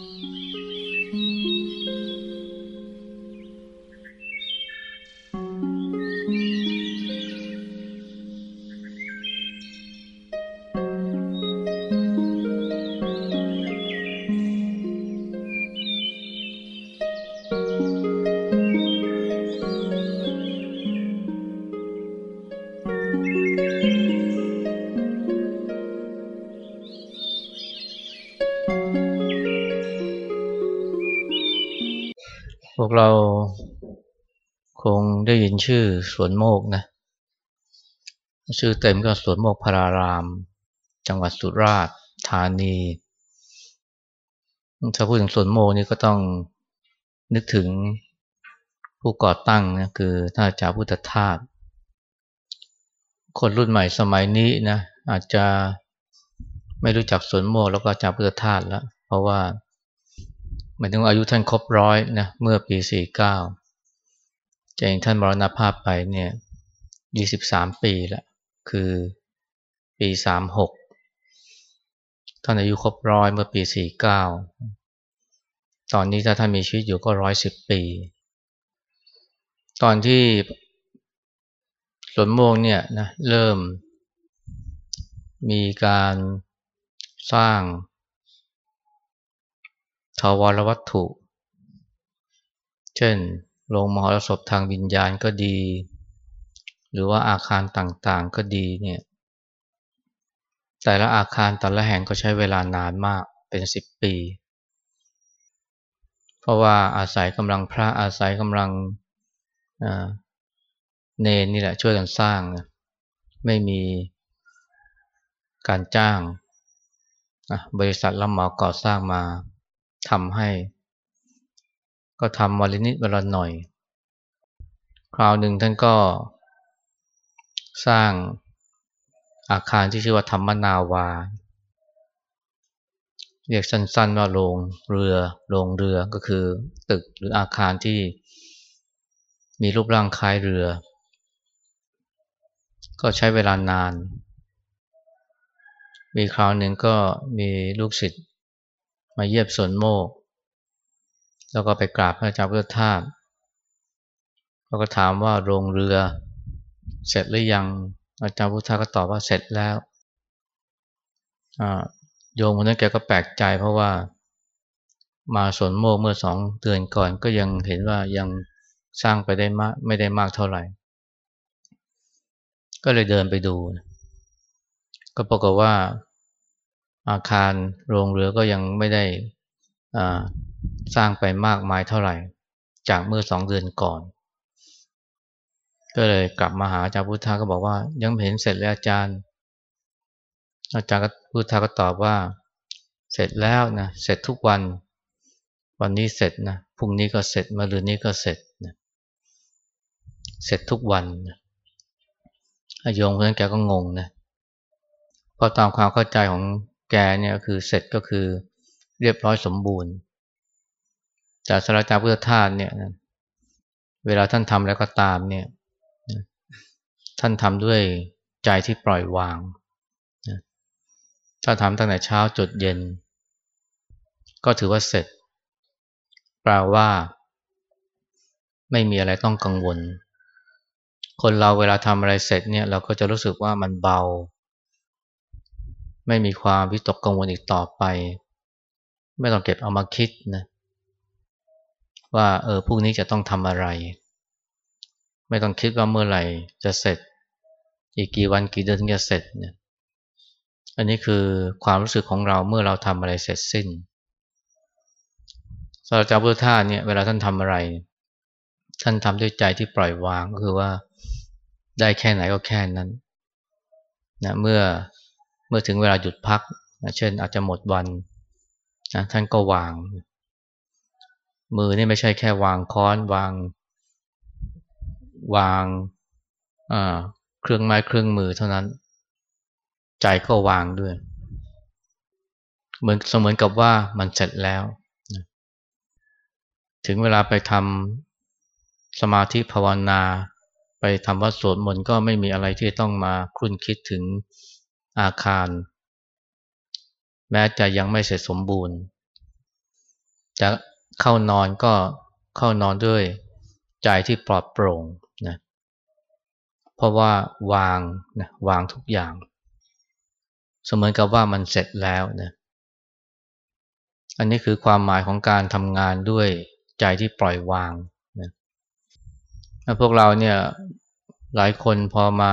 พ วกเราคงได้ยินชื่อสวนโมกนะ ชื่อเต็มก็สวนโมกพาราราม จังหวัดสุราษฎร์ธานี ถ้าพูดถึงสวนโมกนี่ก็ต้องนึกถึงผู้ก่อตั้งนะคือท่านอาจารย์พุทธทาสคนรุ่นใหม่สมัยนี้นะอาจจะไม่รู้จักสวนโมกแล้วก็อาจารย์พุทธทาสแล้ว เพราะว่า หมายถึงอายุท่านครบร้อยนะเมื่อปีสี่เก้าจะเองท่านมรณภาพไปเนี่ยยี่สิบสามปีละคือปีสามหกท่านอายุครบร้อยเมื่อปีสี่เก้าตอนนี้ถ้าท่านมีชีวิตอยู่ก็ร้อยสิบปี ตอนที่สวนโมงเนี่ยนะเริ่มมีการสร้าง ทวารวัตถุ เช่นโรงมหรสพทางวิญญาณก็ดี หรือว่าอาคารต่างๆก็ดีเนี่ยแต่ละอาคารแต่ละแห่งก็ใช้เวลานานมากเป็นสิบปี เพราะว่าอาศัยกำลังพระอาศัยกำลังเนนนี่แหละช่วยกันสร้างนะไม่มีการจ้าง บริษัทรับเหมาก่อสร้างมา ทำให้ ก็ทำวันละนิดวันละหน่อย คราวหนึ่งท่านก็ สร้างอาคารที่ชื่อว่าธรรมนาวา เรียกสั้นๆว่าโรงเรือโรงเรือก็คือตึกหรืออาคารที่มีรูปร่างคล้ายเรือ ก็ใช้เวลานาน มีคราวหนึ่งก็มีลูกศิษย์ มาเยียบสนโมก แล้วก็ไปกราบพระอาจารย์พุทธทาสแล้วก็ถามว่าโรงเรือ เสร็จหรือยังอาจารย์พุทธทาสก็ตอบว่าเสร็จแล้วโยมคนนั้นแกก็แปลกใจเพราะว่ามาสวนโมกเมื่อสองเดือนก่อนก็ยังเห็นว่ายังสร้างไปได้มากไม่ได้มากเท่าไหร่ ก็เลยเดินไปดู ก็ปรากฏว่า อาคารโรงเรือก็ยังไม่ได้สร้างไปมากมายเท่าไหร่ จากเมื่อสองเดือนก่อน ก็เลยกลับมาหาอาจารย์พุทธาก็บอกว่า ยังเห็นเสร็จแล้วอาจารย์ อาจารย์พุทธาก็ตอบว่า เสร็จแล้วนะเสร็จทุกวัน วันนี้เสร็จนะพรุ่งนี้ก็เสร็จมะรืนนี้ก็เสร็จนะเสร็จทุกวันนะโยงคนนั้นแกก็งงนะพอตามความเข้าใจของ แกเนี่ยคือเสร็จก็คือเรียบร้อยสมบูรณ์แต่สาราจาพุทธทาสเนี่ยเวลาท่านทำแล้วก็ตามเนี่ยท่านทำด้วยใจที่ปล่อยวางถ้าทำตั้งแต่เช้าจดเย็น ก็ถือว่าเสร็จแปลว่า ไม่มีอะไรต้องกังวล คนเราเวลาทำอะไรเสร็จเนี่ย เราก็จะรู้สึกว่ามันเบา ไม่มีความวิตกกังวลอีกต่อไป ไม่ต้องเก็บเอามาคิดนะว่าเออพรุ่งนี้จะต้องทำอะไร ไม่ต้องคิดว่าเมื่อไหร่จะเสร็จ อีกกี่วันกี่เดือนถึงจะเสร็จเนี่ยอันนี้คือความรู้สึกของเราเมื่อเราทำอะไรเสร็จสิ้นสำหรับเจ้าพุทธาเนี่ยเวลาท่านทำอะไร ท่านทำด้วยใจที่ปล่อยวางก็คือว่าได้แค่ไหนก็แค่นั้นนะเมื่อ เมื่อถึงเวลาหยุดพักนะเช่นอาจจะหมดวันนะท่านก็วาง มือนี่ไม่ใช่แค่วางค้อนวาง วางเครื่องไม้เครื่องมือเท่านั้น ใจก็วางด้วย เหมือนเสมือนกับว่ามันเสร็จแล้ว ถึงเวลาไปทำสมาธิภาวนา ไปทำวัดสวดมนต์ก็ไม่มีอะไรที่ต้องมาคุ้นคิดถึง อาคาร แม้จะยังไม่เสร็จสมบูรณ์ จะเข้านอนก็เข้านอนด้วยใจที่ปลอดโปร่งนะเพราะว่าวางนะวางทุกอย่าง เสมือนกับว่ามันเสร็จแล้วนะอันนี้คือความหมายของการทำงานด้วยใจที่ปล่อยวางนะพวกเราเนี่ยหลายคนพอมา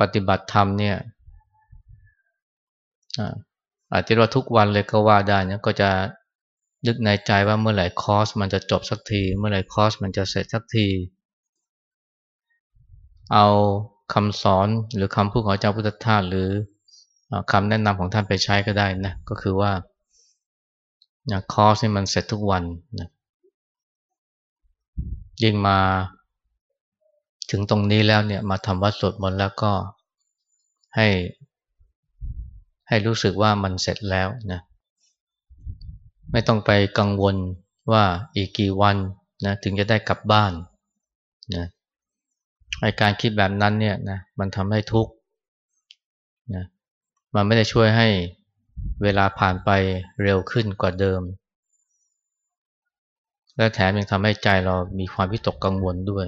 ปฏิบัติธรรมเนี่ย อาจจะว่าทุกวันเลยก็ว่าได้นะก็จะนึกในใจว่าเมื่อไหร่คอร์สมันจะจบสักที เมื่อไหร่คอร์สมันจะเสร็จสักที เอาคำสอนหรือคำพูดของเจ้าพุทธทาสหรือคำแนะนำของท่านไปใช้ก็ได้นะก็คือว่าคอร์สนี่มันเสร็จทุกวันนะยิ่งมาถึงตรงนี้แล้วเนี่ยมาทำวัดสวดมนต์แล้วก็ให้ ให้รู้สึกว่ามันเสร็จแล้วนะไม่ต้องไปกังวลว่าอีกกี่วันนะถึงจะได้กลับบ้านนะไอการคิดแบบนั้นเนี่ยนะมันทำให้ทุกข์นะมันไม่ได้ช่วยให้เวลาผ่านไปเร็วขึ้นกว่าเดิม และแถมยังทำให้ใจเรามีความวิตกกังวลด้วย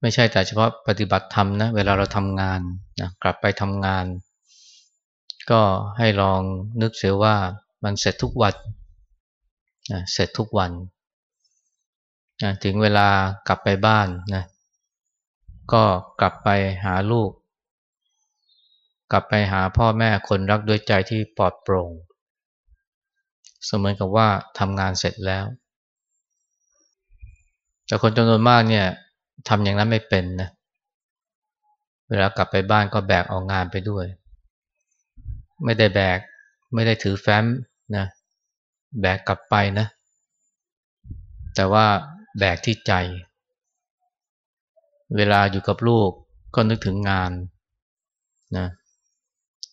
ไม่ใช่แต่เฉพาะปฏิบัติธรรมนะเวลาเราทำงานนะกลับไปทำงาน ก็ให้ลองนึกเสียว่ามันเสร็จทุกวันนะเสร็จทุกวันนะถึงเวลากลับไปบ้านนะก็กลับไปหาลูก กลับไปหาพ่อแม่คนรักด้วยใจที่ปลอดโปร่ง เสมือนกับว่าทำงานเสร็จแล้ว แต่คนจำนวนมากเนี่ยทำอย่างนั้นไม่เป็นนะเวลากลับไปบ้านก็แบกเอางานไปด้วย ไม่ได้แบก ไม่ได้ถือแฟ้มนะแบกกลับไปนะ แต่ว่าแบกที่ใจ เวลาอยู่กับลูกก็นึกถึงงานนะ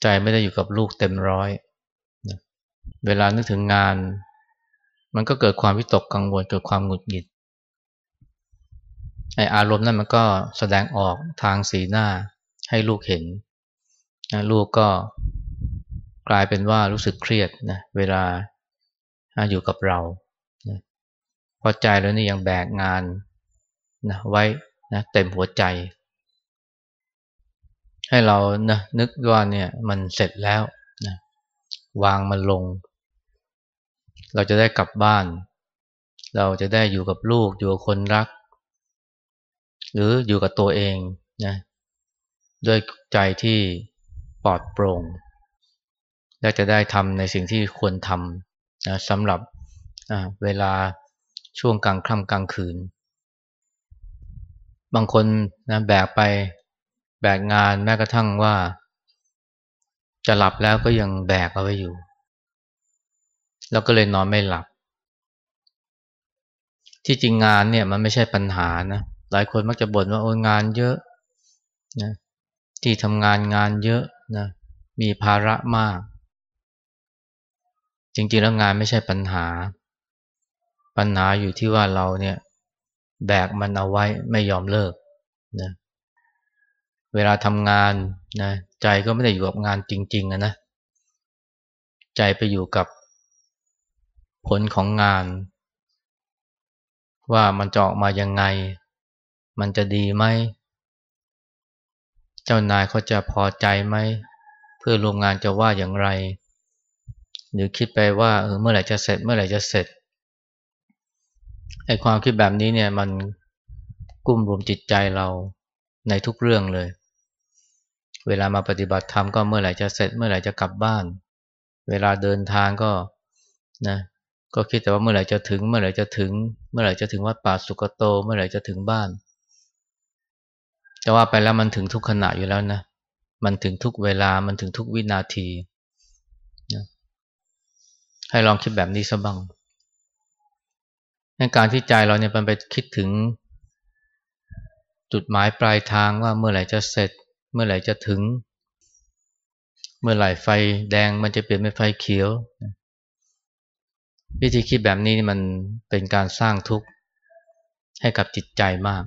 ใจไม่ได้อยู่กับลูกเต็มร้อยนะเวลานึกถึงงาน มันก็เกิดความวิตกกังวลเกิดความหงุดหงิดไออารมณ์นั้นมันก็แสดงออกทางสีหน้าให้ลูกเห็นนะลูกก็ กลายเป็นว่ารู้สึกเครียดนะเวลาอยู่กับเรานะพอใจแล้วนี่ยังแบกงานนะไว้นะเต็มหัวใจ ให้เรานะนึกว่าเนี่ยมันเสร็จแล้วนะวางมันลง เราจะได้กลับบ้าน เราจะได้อยู่กับลูกอยู่กับคนรัก หรืออยู่กับตัวเองนะด้วยใจที่ปลอดโปร่ง และจะได้ทำในสิ่งที่ควรทำนะสำหรับเวลาช่วงกลางค่ำกลางคืน บางคนนะแบกไปแบกงานแม้กระทั่งว่า จะหลับแล้วก็ยังแบกเอาไว้อยู่ แล้วก็เลยนอนไม่หลับ ที่จริงงานเนี่ยมันไม่ใช่ปัญหานะหลายคนมักจะบ่นว่าโอ้งานเยอะนะที่ทำงานงานเยอะนะมีภาระมาก จริงๆแล้วงานไม่ใช่ปัญหา ปัญหาอยู่ที่ว่าเราเนี่ยแบกมันเอาไว้ไม่ยอมเลิกนะเวลาทำงานนะใจก็ไม่ได้อยู่กับงานจริงๆนะ ใจไปอยู่กับผลของงาน ว่ามันจะออกมายังไง มันจะดีไหม เจ้านายเขาจะพอใจไหม เพื่อโรงงานจะว่าอย่างไร หรือคิดไปว่าเออเมื่อไหร่จะเสร็จ เมื่อไหร่จะเสร็จไอ้ความคิดแบบนี้เนี่ยมันกุ้มรวมจิตใจเราในทุกเรื่องเลย เวลามาปฏิบัติธรรมก็เมื่อไหร่จะเสร็จ เมื่อไหร่จะกลับบ้าน เวลาเดินทางก็นะก็คิดแต่ว่าเมื่อไหร่จะถึง เมื่อไหร่จะถึง เมื่อไหร่จะถึงวัดป่าสุกโต เมื่อไหร่จะถึงบ้านแต่ว่าไปแล้วมันถึงทุกขณะอยู่แล้วนะ มันถึงทุกเวลา มันถึงทุกวินาที ให้ลองคิดแบบนี้ซะบ้างในการที่ใจเราเนี่ยมันไปคิดถึง จุดหมายปลายทางว่าเมื่อไหร่จะเสร็จ เมื่อไหร่จะถึง เมื่อไหร่ไฟแดงมันจะเปลี่ยนเป็นไฟเขียว วิธีคิดแบบนี้มันเป็นการสร้างทุกข์ให้กับจิตใจมาก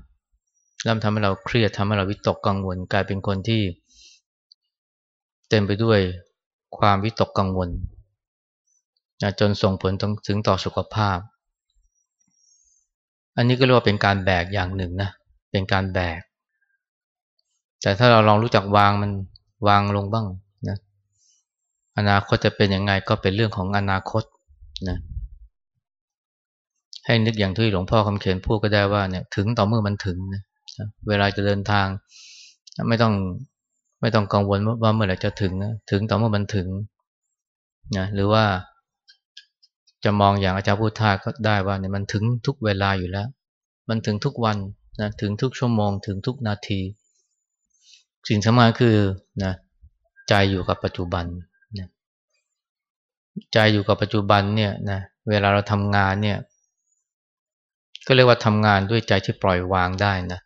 แล้วทำให้เราเครียดทำให้เราวิตกกังวลกลายเป็นคนที่ เต็มไปด้วยความวิตกกังวล จนส่งผลถึงต่อสุขภาพ อันนี้ก็เรียกว่าเป็นการแบกอย่างหนึ่งนะ เป็นการแบก แต่ถ้าเราลองรู้จักวางมันวางลงบ้างนะ อนาคตจะเป็นยังไงก็เป็นเรื่องของอนาคตนะให้นึกอย่างที่หลวงพ่อคำเขียนพูดก็ได้ว่าเนี่ยถึงต่อเมื่อมันถึงนะเวลาจะเดินทาง ไม่ต้องไม่ต้องกังวลว่าเมื่อไหร่จะถึงนะถึงต่อเมื่อมันถึงนะหรือว่า จะมองอย่างอาจารย์พุทธาก็ได้ว่าเนี่ยมันถึงทุกเวลาอยู่แล้ว มันถึงทุกวันนะถึงทุกชั่วโมงถึงทุกนาที สิ่งสำคัญคือนะใจอยู่กับปัจจุบันนะใจอยู่กับปัจจุบันเนี่ยนะเวลาเราทำงานเนี่ย ก็เรียกว่าทำงานด้วยใจที่ปล่อยวางได้นะ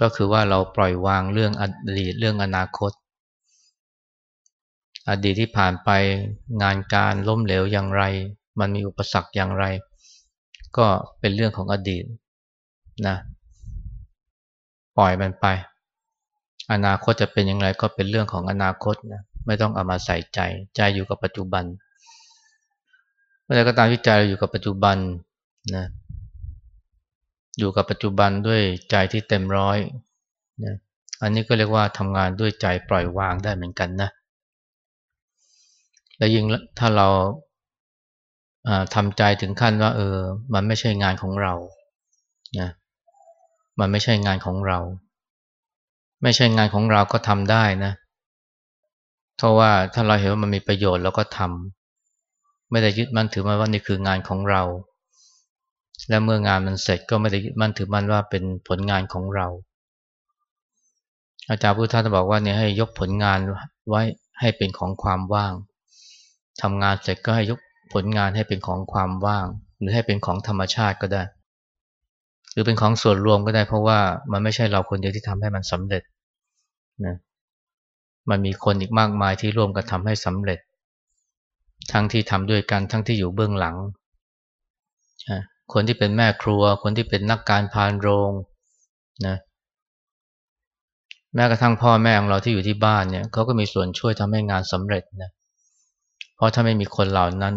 ก็คือว่าเราปล่อยวางเรื่องอดีตเรื่องอนาคต อดีตที่ผ่านไปงานการล้มเหลวอย่างไร มันมีอุปสรรคอย่างไร ก็เป็นเรื่องของอดีตนะปล่อยมันไป อนาคตจะเป็นอย่างไรก็เป็นเรื่องของอนาคตนะไม่ต้องเอามาใส่ใจ ใจอยู่กับปัจจุบันเมื่อไรก็ตามที่ใจเราอยู่กับปัจจุบันนะอยู่กับปัจจุบันด้วยใจที่เต็มร้อยนะอันนี้ก็เรียกว่าทำงานด้วยใจปล่อยวางได้เหมือนกันนะ และยิ่งถ้าเราทำใจถึงขั้นว่า เออ มันไม่ใช่งานของเรานะมันไม่ใช่งานของเรา ไม่ใช่งานของเราก็ทำได้นะเพราะว่าถ้าเราเห็นว่ามันมีประโยชน์เราก็ทำไม่ได้ยึดมั่นถือมาว่านี่คืองานของเรา และเมื่องานมันเสร็จก็ไม่ได้ยึดมั่นถือมั่นว่าเป็นผลงานของเรา อาจารย์พุทธาบอกว่าเนี่ยให้ยกผลงานไว้ให้เป็นของความว่าง ทำงานเสร็จก็ให้ยกผลงานให้เป็นของความว่าง หรือให้เป็นของธรรมชาติก็ได้ หรือเป็นของส่วนรวมก็ได้เพราะว่ามันไม่ใช่เราคนเดียวที่ทำให้มันสำเร็จนะมันมีคนอีกมากมายที่ร่วมกันทำให้สำเร็จ ทั้งที่ทำด้วยกันทั้งที่อยู่เบื้องหลัง คนที่เป็นแม่ครัว คนที่เป็นนักการพานโรงนะแม้กระทั่งพ่อแม่ของเราที่อยู่ที่บ้านเนี่ยเขาก็มีส่วนช่วยทำให้งานสำเร็จนะ เพราะถ้าไม่มีคนเหล่านั้น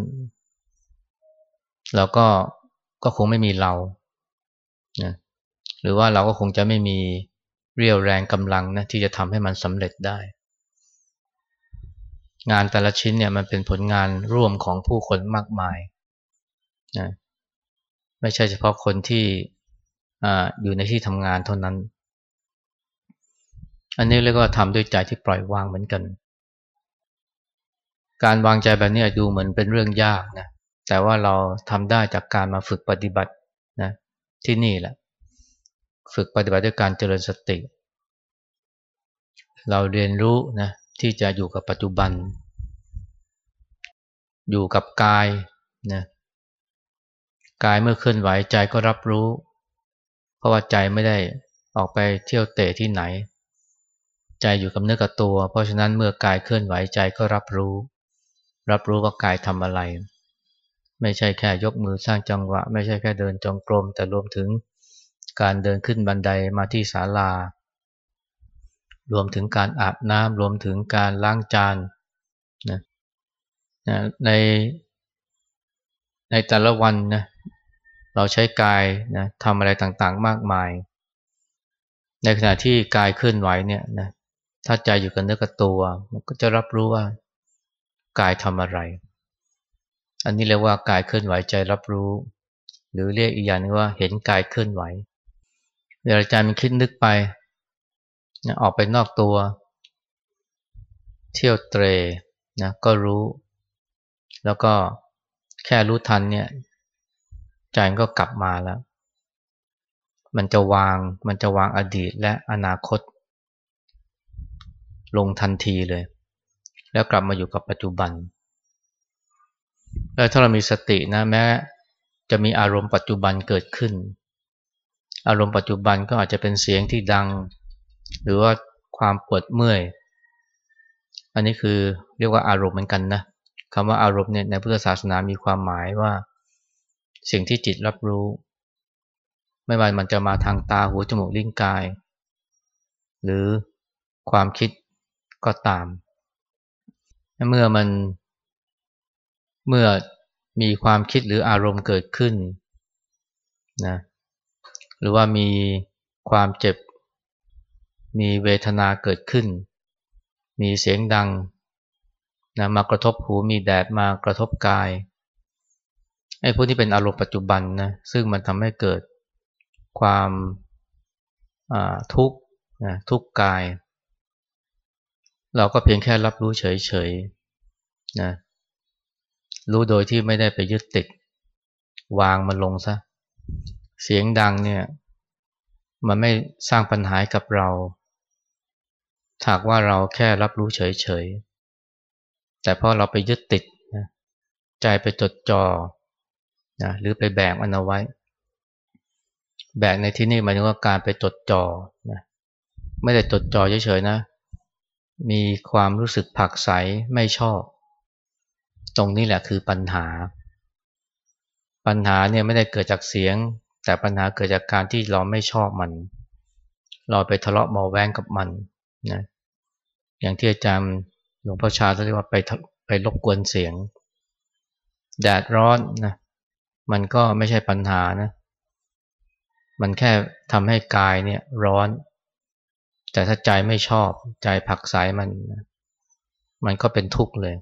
เราก็ก็คงไม่มีเรานะหรือว่าเราก็คงจะไม่มีเรี่ยวแรงกำลังนะที่จะทำให้มันสำเร็จได้ งานแต่ละชิ้นเนี่ยมันเป็นผลงานร่วมของผู้คนมากมายนะไม่ใช่เฉพาะคนที่ออยู่ในที่ทำงานเท่านั้น อันนี้เรียกว่าทำด้วยใจที่ปล่อยวางเหมือนกัน การวางใจแบบนี้ดูเหมือนเป็นเรื่องยากนะแต่ว่าเราทำได้จากการมาฝึกปฏิบัตินะที่นี่แหละ ฝึกปฏิบัติด้วยการเจริญสติ เราเรียนรู้นะที่จะอยู่กับปัจจุบัน อยู่กับกายนะกายเมื่อเคลื่อนไหวใจก็รับรู้ เพราะว่าใจไม่ได้ออกไปเที่ยวเตะที่ไหน ใจอยู่กับเนื้อกับตัว เพราะฉะนั้นเมื่อกายเคลื่อนไหวใจก็รับรู้ รับรู้ว่ากายทำอะไร ไม่ใช่แค่ยกมือสร้างจังหวะ ไม่ใช่แค่เดินจงกรม แต่รวมถึงการเดินขึ้นบันไดมาที่ศาลา รวมถึงการอาบน้ำรวมถึงการล้างจานนะในในแต่ละวันนะเราใช้กายนะทำอะไรต่างๆมากมาย ในขณะที่กายเคลื่อนไหวเนี่ยนะถ้าใจอยู่กับเนื้อกับตัว มันก็จะรับรู้ว่า กายทำอะไร อันนี้เรียกว่ากายเคลื่อนไหวใจรับรู้ หรือเรียกอีกอย่างนึงว่าเห็นกายเคลื่อนไหวเวลาใจมันคิดนึกไปนะออกไปนอกตัว เที่ยวเตรนะก็รู้ แล้วก็แค่รู้ทันเนี่ยใจมันก็กลับมาแล้ว มันจะวางมันจะวางอดีตและอนาคต ลงทันทีเลย แล้วกลับมาอยู่กับปัจจุบันแล้วถ้าเรามีสตินะแม้จะมีอารมณ์ปัจจุบันเกิดขึ้น อารมณ์ปัจจุบันก็อาจจะเป็นเสียงที่ดัง หรือว่าความปวดเมื่อย อันนี้คือเรียกว่าอารมณ์เหมือนกันนะคำว่าอารมณ์เนี่ยในพุทธศาสนามีความหมายว่า สิ่งที่จิตรับรู้ ไม่ว่ามันจะมาทางตาหูจมูกลิ้นกาย หรือความคิดก็ตาม เมื่อมันเมื่อมีความคิดหรืออารมณ์เกิดขึ้นนะหรือว่ามีความเจ็บ มีเวทนาเกิดขึ้น มีเสียงดังนะมากระทบหูมีแดดมากระทบกายไอ้พวกที่เป็นอารมณ์ปัจจุบันนะซึ่งมันทำให้เกิดความทุกข์นะทุกข์กาย เราก็เพียงแค่รับรู้เฉยๆนะรู้โดยที่ไม่ได้ไปยึดติด วางมันลงซะ เสียงดังเนี่ย มันไม่สร้างปัญหากับเราถากว่าเราแค่รับรู้เฉยๆแต่พอเราไปยึดติดนะใจไปจดจอ่อนะหรือไปแบกมันเอาไว้ แบกในที่นี้หมายถึงว่าการไปจดจอ่อนะไม่ได้จดจ่อเฉยๆนะ มีความรู้สึกผักใสไม่ชอบ ตรงนี้แหละคือปัญหา ปัญหาเนี่ยไม่ได้เกิดจากเสียง แต่ปัญหาเกิดจากการที่เราไม่ชอบมัน เราไปทะเลาะมอแว้งกับมันนะอย่างที่อาจารย์หลวงพ่อชาเรียกว่าไปไปรบกวนเสียง แดดร้อนนะมันก็ไม่ใช่ปัญหานะ มันแค่ทำให้กายเนี่ยร้อน แต่ถ้าใจไม่ชอบใจผักสายมัน มันก็เป็นทุกข์เลย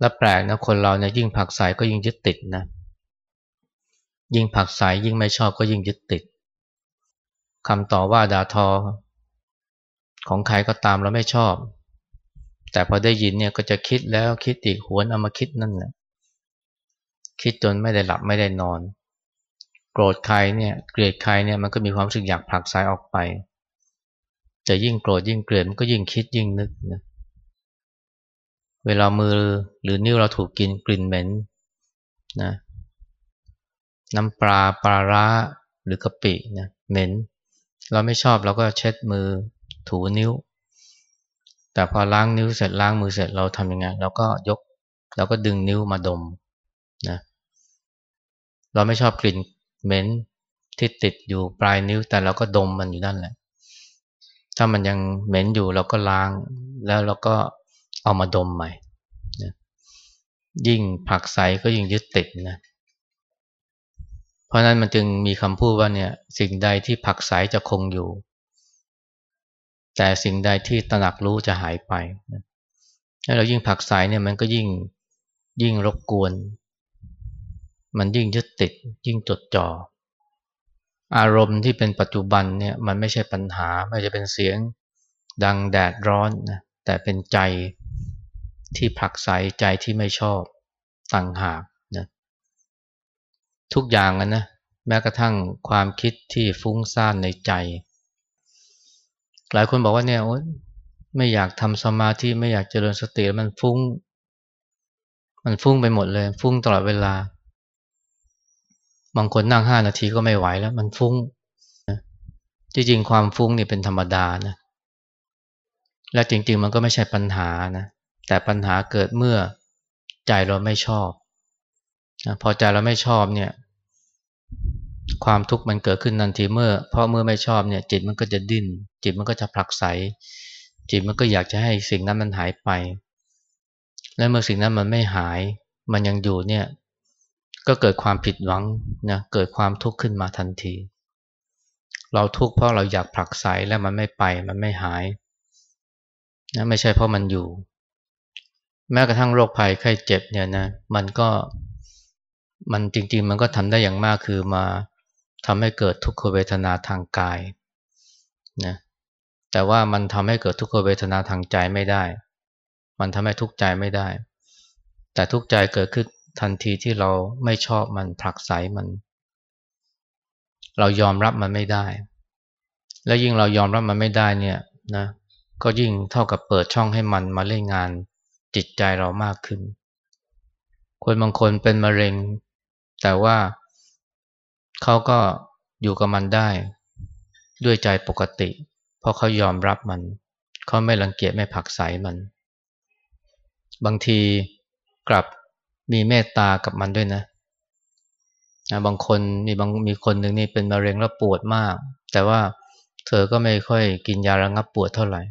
และแปลกนะคนเราเนี่ยยิ่งผักสายก็ยิ่งยึดติดนะ ยิ่งผักสายยิ่งไม่ชอบก็ยิ่งยึดติดคำต่อว่าด่าทอ ของใครก็ตามเราไม่ชอบ แต่พอได้ยินเนี่ยก็จะคิดแล้วคิดอีกหวนเอามาคิดนั่นแหละคิดจนไม่ได้หลับไม่ได้นอน โกรธใครเนี่ยเกลียดใครเนี่ยมันก็มีความรู้สึกอยากผลักซ้ายออกไป จะยิ่งโกรธยิ่งเกลียดมันก็ยิ่งคิดยิ่งนึกนะเวลามือหรือนิ้วเราถูกกินกลิ่นเหม็นนะน้ำปลาปลาร้าหรือกะปินะเหม็น เราไม่ชอบเราก็เช็ดมือถูนิ้ว แต่พอล้างนิ้วเสร็จล้างมือเสร็จเราทำยังไงเราก็ยกเราก็ดึงนิ้วมาดมนะเราไม่ชอบกลิ่นเหม็นที่ติดอยู่ปลายนิ้วแต่เราก็ดมมันอยู่นั่นแหละ ถ้ามันยังเหม็นอยู่เราก็ล้าง แล้วเราก็เอามาดมใหม่นะยิ่งผักใสก็ยิ่งยึดติดนะเพราะนั้นมันจึงมีคำพูดว่าเนี่ยสิ่งใดที่ผักใสจะคงอยู่ แต่สิ่งใดที่ตระหนักรู้จะหายไปถ้าเรายิ่งผักสายเนี่ยมันก็ยิ่งยิ่งรบกวน มันยิ่งยึดติดยิ่งจดจอ่อ อารมณ์ที่เป็นปัจจุบันเนี่ยมันไม่ใช่ปัญหา ไม่จะเป็นเสียงดังแดดร้อนนะแต่เป็นใจที่ผลักไสใจที่ไม่ชอบต่างหากนะทุกอย่างนะแม้กระทั่งความคิดที่ฟุ้งซ่านในใจ หลายคนบอกว่าเนี่ยไม่อยากทำสมาธิไม่อยากเจริญสติมันฟุ้ง มันฟุ้งไปหมดเลย ฟุ้งตลอดเวลา บางคนนั่งห้านาทีก็ไม่ไหวแล้ว มันฟุ้งจริงๆความฟุ้งนี่เป็นธรรมดานะและจริงๆมันก็ไม่ใช่ปัญหานะแต่ปัญหาเกิดเมื่อใจเราไม่ชอบพอใจเราไม่ชอบเนี่ย ความทุกข์มันเกิดขึ้นทันทีเมื่อ เพราะเมื่อไม่ชอบเนี่ย จิตมันก็จะดิ้น จิตมันก็จะผลักไสจิตมันก็อยากจะให้สิ่งนั้นมันหายไป และเมื่อสิ่งนั้นมันไม่หาย มันยังอยู่เนี่ย ก็เกิดความผิดหวังนะเกิดความทุกข์ขึ้นมาทันที เราทุกข์เพราะเราอยากผลักไสแล้วมันไม่ไปมันไม่หายนะไม่ใช่เพราะมันอยู่ แม้กระทั่งโรคภัยไข้เจ็บเนี่ยนะมันก็มันจริงๆ มันก็ทำได้อย่างมากคือมาทำให้เกิดทุกขเวทนาทางกายนะแต่ว่ามันทำให้เกิดทุกขเวทนาทางใจไม่ได้ มันทำให้ทุกข์ใจไม่ได้ แต่ทุกข์ใจเกิดขึ้น ทันทีที่เราไม่ชอบมันผลักไสมัน เรายอมรับมันไม่ได้ แล้วยิ่งเรายอมรับมันไม่ได้เนี่ยนะก็ยิ่งเท่ากับเปิดช่องให้มันมาเล่นงานจิตใจเรามากขึ้น คนบางคนเป็นมะเร็ง แต่ว่าเขาก็อยู่กับมันได้ ด้วยใจปกติ เพราะเขายอมรับมัน เขาไม่รังเกียจไม่ผักใสมัน บางทีกลับ มีเมตตากับมันด้วยนะบางคนมีบางมีคนหนึ่งนี่เป็นมะเร็งแล้วปวดมาก แต่ว่าเธอก็ไม่ค่อยกินยาระงับปวดเท่าไหร่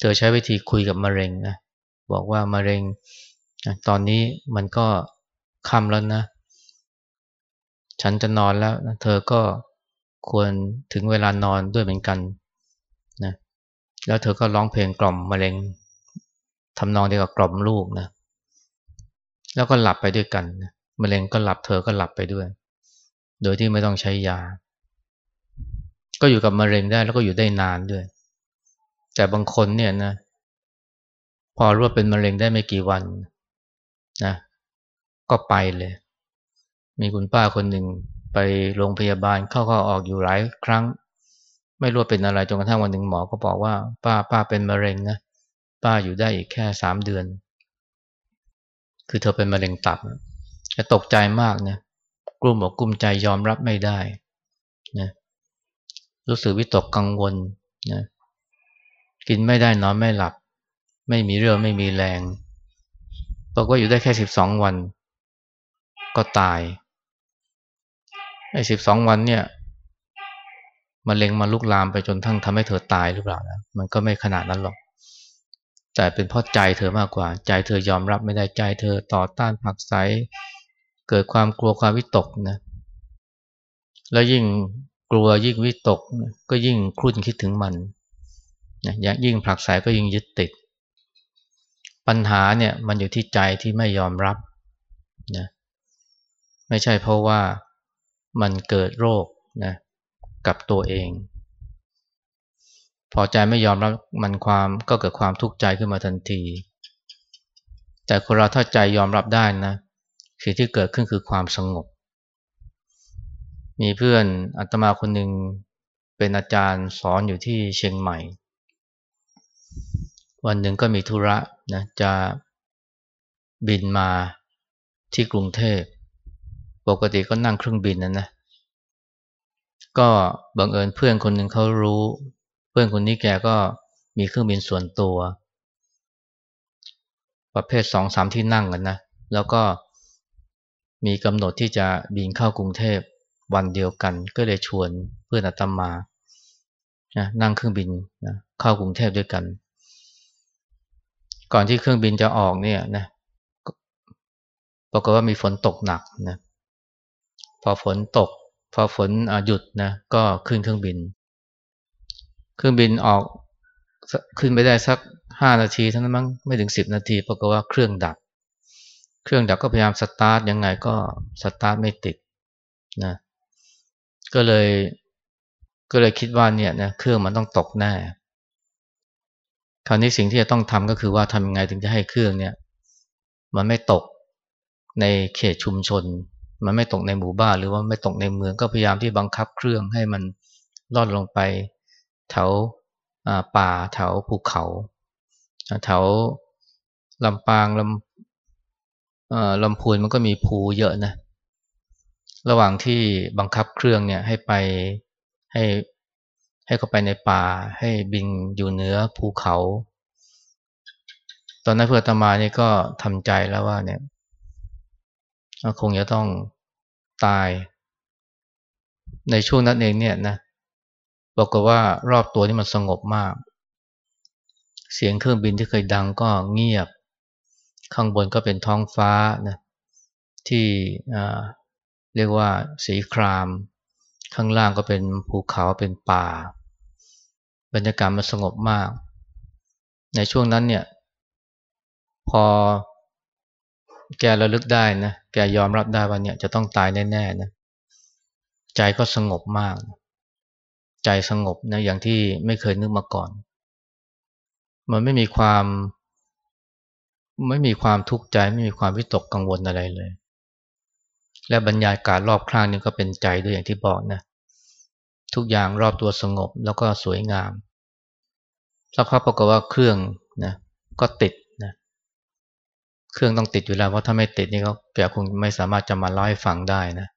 เธอใช้วิธีคุยกับมะเร็งนะบอกว่ามะเร็งตอนนี้มันก็ค่ำแล้วนะ ฉันจะนอนแล้วเธอก็ควรถึงเวลานอนด้วยเหมือนกันนะแล้วเธอก็ร้องเพลงกล่อมมะเร็งทำนองเดียวกับกล่อมลูกนะ แล้วก็หลับไปด้วยกันมะเร็งก็หลับเธอก็หลับไปด้วย โดยที่ไม่ต้องใช้ยา ก็อยู่กับมะเร็งได้แล้วก็อยู่ได้นานด้วย แต่บางคนเนี่ยนะ พอรู้ว่าเป็นมะเร็งได้ไม่กี่วันนะก็ไปเลย มีคุณป้าคนหนึ่งไปโรงพยาบาลเข้าๆอออกอยู่หลายครั้ง ไม่รู้เป็นอะไรจนกระทั่งวันหนึ่งหมอก็บอกว่า ป้าป้าเป็นมะเร็งนะป้าอยู่ได้อีกแค่สามเดือน คือเธอเป็นมะเร็งตับจะตกใจมากนะกลุ้มอกกลุ้มใจยอมรับไม่ได้นะรู้สึกวิตกกังวลนะกินไม่ได้นอนไม่หลับ ไม่มีเรื่องไม่มีแรงบอกว่าอยู่ได้แค่สิบสองวัน ก็ตายไอ้สิบสองวันเนี่ยมะเร็งมาลุกลามไปจนทั้งทำให้เธอตายหรือเปล่านะมันก็ไม่ขนาดนั้นหรอก แต่เป็นเพราะใจเธอมากกว่า ใจเธอยอมรับไม่ได้ใจเธอต่อต้านผักใสเกิดความกลัวความวิตกนะแล้วยิ่งกลัวยิ่งวิตกก็ยิ่งครุ่นคิดถึงมันนะยิ่งผลักไสก็ยิ่งยึดติด ปัญหาเนี่ยมันอยู่ที่ใจที่ไม่ยอมรับนะไม่ใช่เพราะว่ามันเกิดโรคนะกับตัวเอง พอใจไม่ยอมรับมันความก็เกิดความทุกข์ใจขึ้นมาทันที แต่คนเราถ้าใจยอมรับได้นะสิ่งที่เกิดขึ้นคือความสงบ มีเพื่อนอาตมาคนหนึ่งเป็นอาจารย์สอนอยู่ที่เชียงใหม่ วันหนึ่งก็มีธุระนะจะบินมาที่กรุงเทพ ปกติก็นั่งเครื่องบินนะนะ ก็บังเอิญเพื่อนคนหนึ่งเขารู้ พื่อนคนนี้แกก็มีเครื่องบินส่วนตัว ประเภทสองสามที่นั่งกันนะ แล้วก็มีกำหนดที่จะบินเข้ากรุงเทพวันเดียวกัน ก็เลยชวนเพื่อนอาตมานะนั่งเครื่องบินนะเข้ากรุงเทพด้วยกัน ก่อนที่เครื่องบินจะออกเนี่ยนะปรากฏว่ามีฝนตกหนักนะพอฝนตก พอฝนหยุดนะก็ขึ้นเครื่องบิน เครื่องบินออกขึ้นไปได้สักห้านาทีเท่านั้นมั้งไม่ถึงสิบนาทีปรากฏว่าเครื่องดับ เครื่องดับก็พยายามสตาร์ทยังไงก็สตาร์ทไม่ติดนะก็เลยก็เลยคิดว่าเนี่ยนะเครื่องมันต้องตกแน่คราวนี้สิ่งที่จะต้องทำก็คือว่าทำยังไงถึงจะให้เครื่องเนี่ย มันไม่ตกในเขตชุมชน มันไม่ตกในหมู่บ้านหรือว่าไม่ตกในเมืองก็พยายามที่บังคับเครื่องให้มันลอดลงไป แถวป่าแถวภูเขาแถวลำปางลำลำพูนมันก็มีภูเยอะนะ ระหว่างที่บังคับเครื่องเนี่ยให้ไปให้ให้เข้าไปในป่าให้บินอยู่เหนือภูเขา ตอนนั้นเพื่อตมานี่ก็ทำใจแล้วว่าเนี่ยคงจะต้องตาย ในช่วงนั้นเองเนี่ยนะ บอกว่ารอบตัวนี่มันสงบมาก เสียงเครื่องบินที่เคยดังก็เงียบ ข้างบนก็เป็นท้องฟ้านะที่เรียกว่าสีคราม ข้างล่างก็เป็นภูเขาเป็นป่า บรรยากาศมันสงบมาก ในช่วงนั้นเนี่ยพอแกระลึกได้นะแกยอมรับได้ว่าเนี่ยจะต้องตายแน่ๆนะใจก็สงบมาก ใจสงบนะอย่างที่ไม่เคยนึกมาก่อน มันไม่มีความ ไม่มีความทุกข์ใจไม่มีความวิตกกังวลอะไรเลย และบรรยากาศรอบข้างนี่ก็เป็นใจด้วยอย่างที่บอกนะทุกอย่างรอบตัวสงบแล้วก็สวยงามสักพักปรากฏว่าเครื่องนะก็ติดนะเครื่องต้องติดอยู่แล้วเพราะถ้าไม่ติดนี่ก็แกคงไม่สามารถจะมาเล่าให้ฟังได้นะ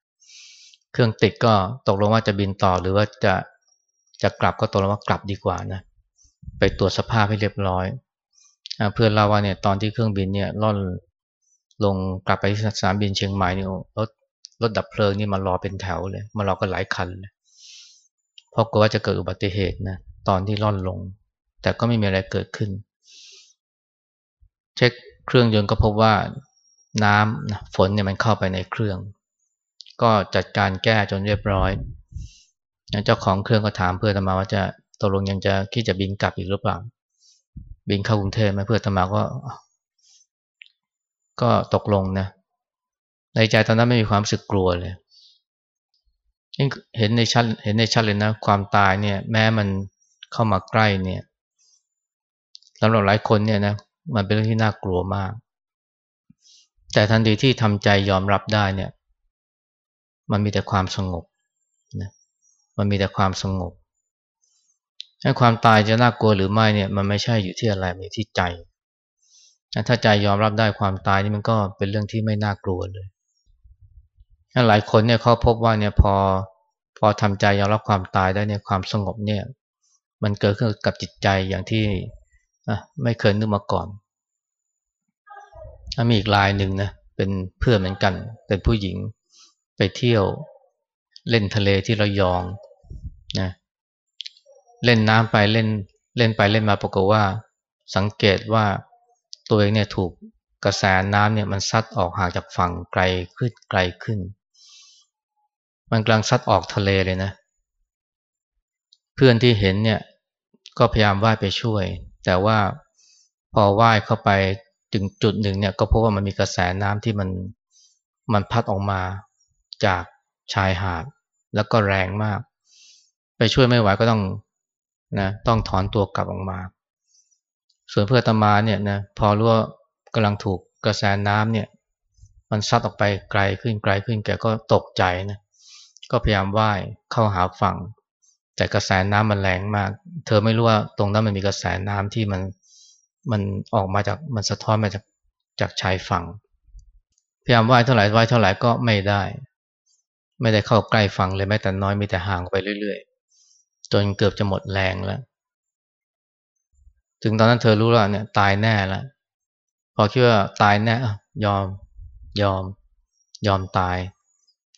เครื่องติดก็ตกลงว่าจะบินต่อหรือว่าจะ จะกลับก็ตกลงว่ากลับดีกว่านะไปตรวจสภาพให้เรียบร้อยเพื่อนเราว่าเนี่ยตอนที่เครื่องบินเนี่ยล่อนลงกลับไปที่สนามบินเชียงใหม่เนี่ยรถรถดับเพลิงนี่มารอเป็นแถวเลยมารอกันหลายคันเลยเพราะกลัวว่าจะเกิดอุบัติเหตุนะตอนที่ล่อนลง แต่ก็ไม่มีอะไรเกิดขึ้น เช็คเครื่องยนต์ก็พบว่าน้ำฝนเนี่ยมันเข้าไปในเครื่อง ก็จัดการแก้จนเรียบร้อย เจ้าของเครื่องก็ถามเพื่อธรรมาว่าจะตกลงยังจะคิดจะบินกลับอีกหรือเปล่า บินเข้ากรุงเทพไหมเพื่อธรรมาก็ ก็ตกลงนะ ในใจตอนนั้นไม่มีความรู้สึกกลัวเลยเห็นในชัดเห็นในชัดเลยนะ ความตายเนี่ย แม้มันเข้ามาใกล้เนี่ยสำหรับหลายคนเนี่ยนะมันเป็นเรื่องที่น่ากลัวมาก แต่ทันทีที่ทำใจยอมรับได้เนี่ย มันมีแต่ความสงบ มันมีแต่ความสงบให้ความตายจะน่ากลัวหรือไม่เนี่ยมันไม่ใช่อยู่ที่อะไรมันที่ใจ ถ้าใจยอมรับได้ความตายนี่มันก็เป็นเรื่องที่ไม่น่ากลัวเลยหลายคนเนี่ยเขาพบว่าเนี่ยพอพอทำใจยอมรับความตายได้เนี่ยความสงบเนี่ย มันเกิดขึ้นกับจิตใจอย่างที่ไม่เคยนึกมาก่อนมีอีกลายหนึ่งนะเป็นเพื่อนเหมือนกัน เป็นผู้หญิงไปเที่ยวเล่นทะเลที่ระยอง นะเล่นน้ำไปเล่นเล่นไปเล่นมาปรากฏว่า สังเกตว่าตัวเองเนี่ยถูกกระแสน้ำเนี่ยมันซัดออกห่างจากฝั่งไกลขึ้นไกลขึ้น มันกำลังซัดออกทะเลเลยนะ เพื่อนที่เห็นเนี่ยก็พยายามว่ายไปช่วย แต่ว่าพอว่ายเข้าไปถึงจุดหนึ่งเนี่ยก็พบว่ามันมีกระแสน้ำที่มันมันพัดออกมาจากชายหาดแล้วก็แรงมาก ไปช่วยไม่ไหวก็ต้องนะต้องถอนตัวกลับออกมา ส่วนเพื่อตมาเนี่ยนะพอรู้ว่ากำลังถูกกระแสน้ำเนี่ยมันซัดออกไปไกลขึ้นไกลขึ้นแกก็ตกใจนะก็พยายามว่ายเข้าหาฝั่ง แต่กระแสน้ำมันแรงมาก เธอไม่รู้ว่าตรงนั้นมันมีกระแสน้ำที่มันมันออกมาจากมันสะท้อนมาจากจากชายฝั่ง พยายามว่ายเท่าไหร่ว่ายเท่าไหร่ก็ไม่ได้ ไม่ได้เข้าใกล้ฝั่งเลยแม้แต่น้อยมีแต่ห่างไปเรื่อยๆ จนเกือบจะหมดแรงแล้ว ถึงตอนนั้นเธอรู้แล้วเนี่ยตายแน่แล้ว พอคิดว่าตายแน่ยอมยอม ยอมตาย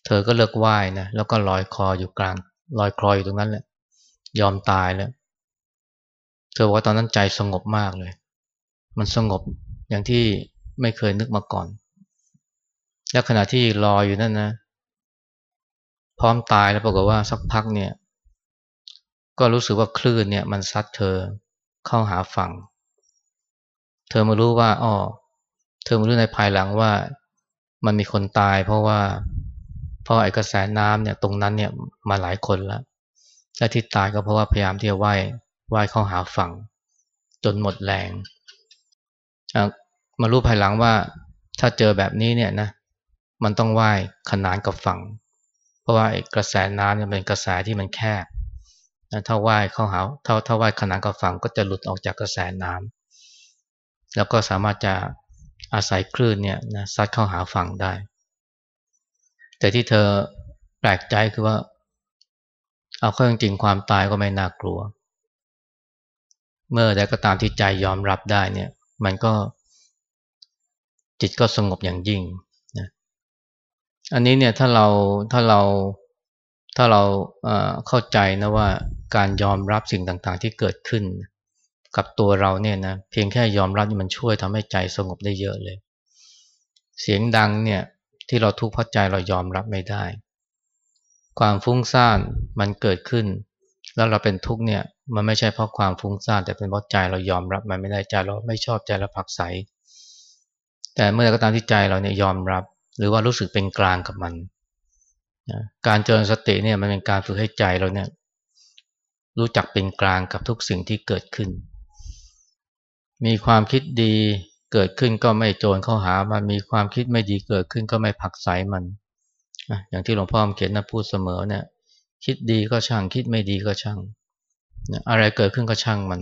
เธอก็เลิกว่ายนะแล้วก็ลอยคออยู่กลางลอยคลออยู่ตรงนั้นแหละ ยอมตายแล้ว เธอบอกว่าตอนนั้นใจสงบมากเลย มันสงบอย่างที่ไม่เคยนึกมาก่อน แล้วขณะที่รออยู่นั่นนะ พร้อมตายแล้วปรากฏว่าสักพักเนี่ย ก็รู้สึกว่าคลื่นเนี่ยมันซัดเธอเข้าหาฝั่ง เธอมารู้ว่าอ๋อเธอมารู้ในภายหลังว่ามันมีคนตาย เพราะว่าเพราะไอ้กระแสน้ำเนี่ยตรงนั้นเนี่ยมาหลายคนแล้วและที่ตายก็เพราะว่าพยายามที่จะว่ายว่ายเข้าหาฝั่ง จนหมดแรงมารู้ภายหลังว่าถ้าเจอแบบนี้เนี่ยนะมันต้องว่ายขนานกับฝั่ง เพราะว่ากระแสน้ำเนี่ยเป็นกระแสที่มันแคบ นะถ้าว่ายเข้าหาถ้าถ้าว่ายขนานกับฝั่งก็จะหลุดออกจากกระแสน้ำแล้วก็สามารถจะอาศัยคลื่นเนี่ยนะซัดเข้าหาฝั่งได้ แต่ที่เธอแปลกใจคือว่า เอาเข้าจริงความตายก็ไม่น่ากลัว เมื่อใดก็ตามที่ใจยอมรับได้เนี่ย มันก็จิตก็สงบอย่างยิ่งนะอันนี้เนี่ยถ้าเราถ้าเรา ถ้าเราเข้าใจนะว่าการยอมรับสิ่งต่างๆ ที่เกิดขึ้น กับตัวเราเนี่ยนะเพียงแค่ยอมรับมันช่วยทำให้ใจสงบได้เยอะเลย เสียงดังเนี่ยที่เราทุกข์เพราะใจเรายอมรับไม่ได้ ความฟุ้งซ่านมันเกิดขึ้น แล้วเราเป็นทุกข์เนี่ยมันไม่ใช่เพราะความฟุ้งซ่านแต่เป็นเพราะใจเรายอมรับมันไม่ได้ใจเราไม่ชอบใจเราผักใสแต่เมื่อไรก็ตามที่ใจเราเนี่ยยอมรับ หรือว่ารู้สึกเป็นกลางกับมัน การเจริญสติเนี่ยมันเป็นการฝึกให้ใจเราเนี่ยรู้จักเป็นกลางกับทุกสิ่งที่เกิดขึ้น มีความคิดดีเกิดขึ้นก็ไม่โจรเข้าหามันมีความคิดไม่ดีเกิดขึ้นก็ไม่ผักใสมันอย่างที่หลวงพ่อเขียนนะพูดเสมอเนี่ยคิดดีก็ช่างคิดไม่ดีก็ช่างอะไรเกิดขึ้นก็ช่างมัน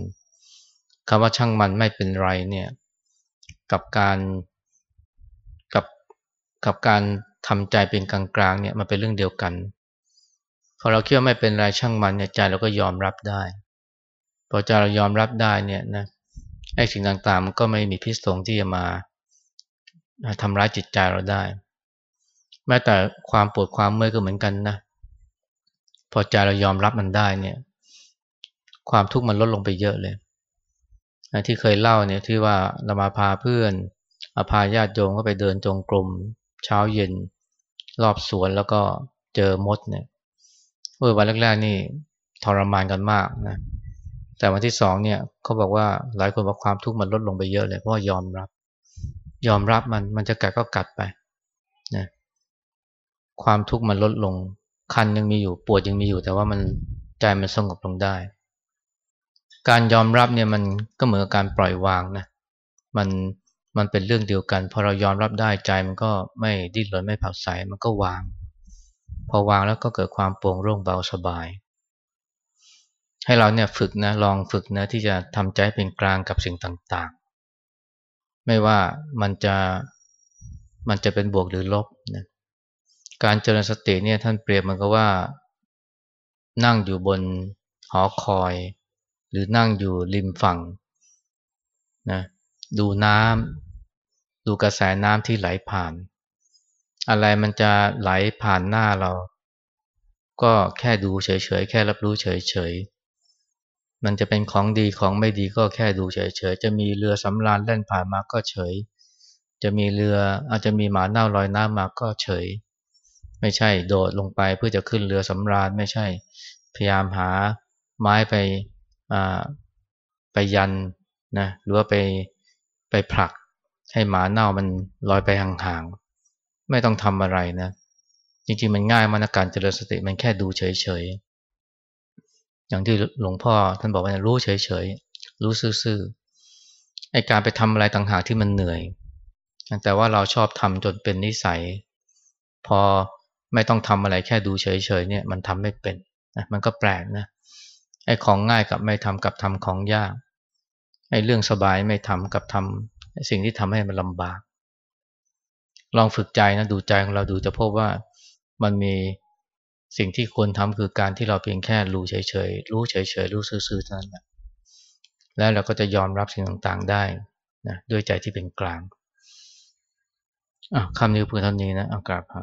คำว่าช่างมันไม่เป็นไรเนี่ยกับการกับกับการ ทำใจเป็นกลางๆเนี่ยมันเป็นเรื่องเดียวกัน พอเราคิดว่าไม่เป็นไรช่างมันเนี่ยใจเราก็ยอมรับได้ พอใจเรายอมรับได้เนี่ยนะไอ้สิ่งต่างๆมันก็ไม่มีพิษสงที่จะมาทำร้ายจิตใจเราได้ แม้แต่ความปวดความเมื่อยก็เหมือนกันนะ พอใจเรายอมรับมันได้เนี่ย ความทุกข์มันลดลงไปเยอะเลยที่เคยเล่าเนี่ยที่ว่าเรามาพาเพื่อนอาพาญาติโยมก็ไปเดินจงกรม เช้าเย็นรอบสวนแล้วก็เจอมดเนี่ยเมื่อวันแรกๆนี่ทรมานกันมากนะแต่วันที่สองเนี่ยเขาบอกว่าหลายคนบอกความทุกข์มันลดลงไปเยอะเลยเพราะยอมรับ ยอมรับมันมันจะกัดก็กัดไปนะความทุกข์มันลดลง คันยังมีอยู่ปวดยังมีอยู่ แต่ว่ามันใจมันสงบลงได้ การยอมรับเนี่ยมันก็เหมือนการปล่อยวางนะมัน มันเป็นเรื่องเดียวกัน พอเรายอมรับได้ใจมันก็ไม่ดิ้นรนไม่ผักใสมันก็วาง พอวางแล้วก็เกิดความโปร่งโล่งเบาสบาย ให้เราเนี่ยฝึกนะลองฝึกนะที่จะทำใจเป็นกลางกับสิ่งต่างๆ ไม่ว่ามันจะมันจะเป็นบวกหรือลบนะการเจริญสติเนี่ยท่านเปรียบมันก็ว่า นั่งอยู่บนหอคอย หรือนั่งอยู่ริมฝั่งนะดูน้ำ ดูกระแสน้ำที่ไหลผ่าน อะไรมันจะไหลผ่านหน้าเรา ก็แค่ดูเฉยๆ แค่รับรู้เฉยๆ มันจะเป็นของดีของไม่ดีก็แค่ดูเฉยๆ จะมีเรือสำราญเล่นผ่านมาก็เฉย จะมีเรืออาจจะมีหมาเน่าลอยน้ำมาก็เฉย ไม่ใช่โดดลงไปเพื่อจะขึ้นเรือสำราญไม่ใช่ พยายามหาไม้ไปไปยันนะหรือว่าไปไปผลัก ให้หมาเน่ามันลอยไปห่างๆ ไม่ต้องทำอะไรนะ จริงๆ มันง่ายมากนะการเจริญสติมันแค่ดูเฉยๆ อย่างที่หลวงพ่อท่านบอกว่ารู้เฉยๆ รู้ซื่อๆ ไอการไปทำอะไรต่างหากที่มันเหนื่อย แต่ว่าเราชอบทำจนเป็นนิสัย พอไม่ต้องทำอะไรแค่ดูเฉยๆ เนี่ยมันทำไม่เป็นนะมันก็แปลกนะ ไอของง่ายกับไม่ทำกับทำของยาก ไอ้เรื่องสบายไม่ทำกับทำ สิ่งที่ทำให้มันลำบาก ลองฝึกใจนะดูใจของเราดูจะพบว่ามันมีสิ่งที่ควรทำคือการที่เราเพียงแค่รู้เฉยๆรู้เฉยๆรู้ซื่อๆเท่านั้นแหละแล้วเราก็จะยอมรับสิ่งต่างๆได้นะด้วยใจที่เป็นกลางคำนี้เพื่อเท่านี้นะอากาศพระ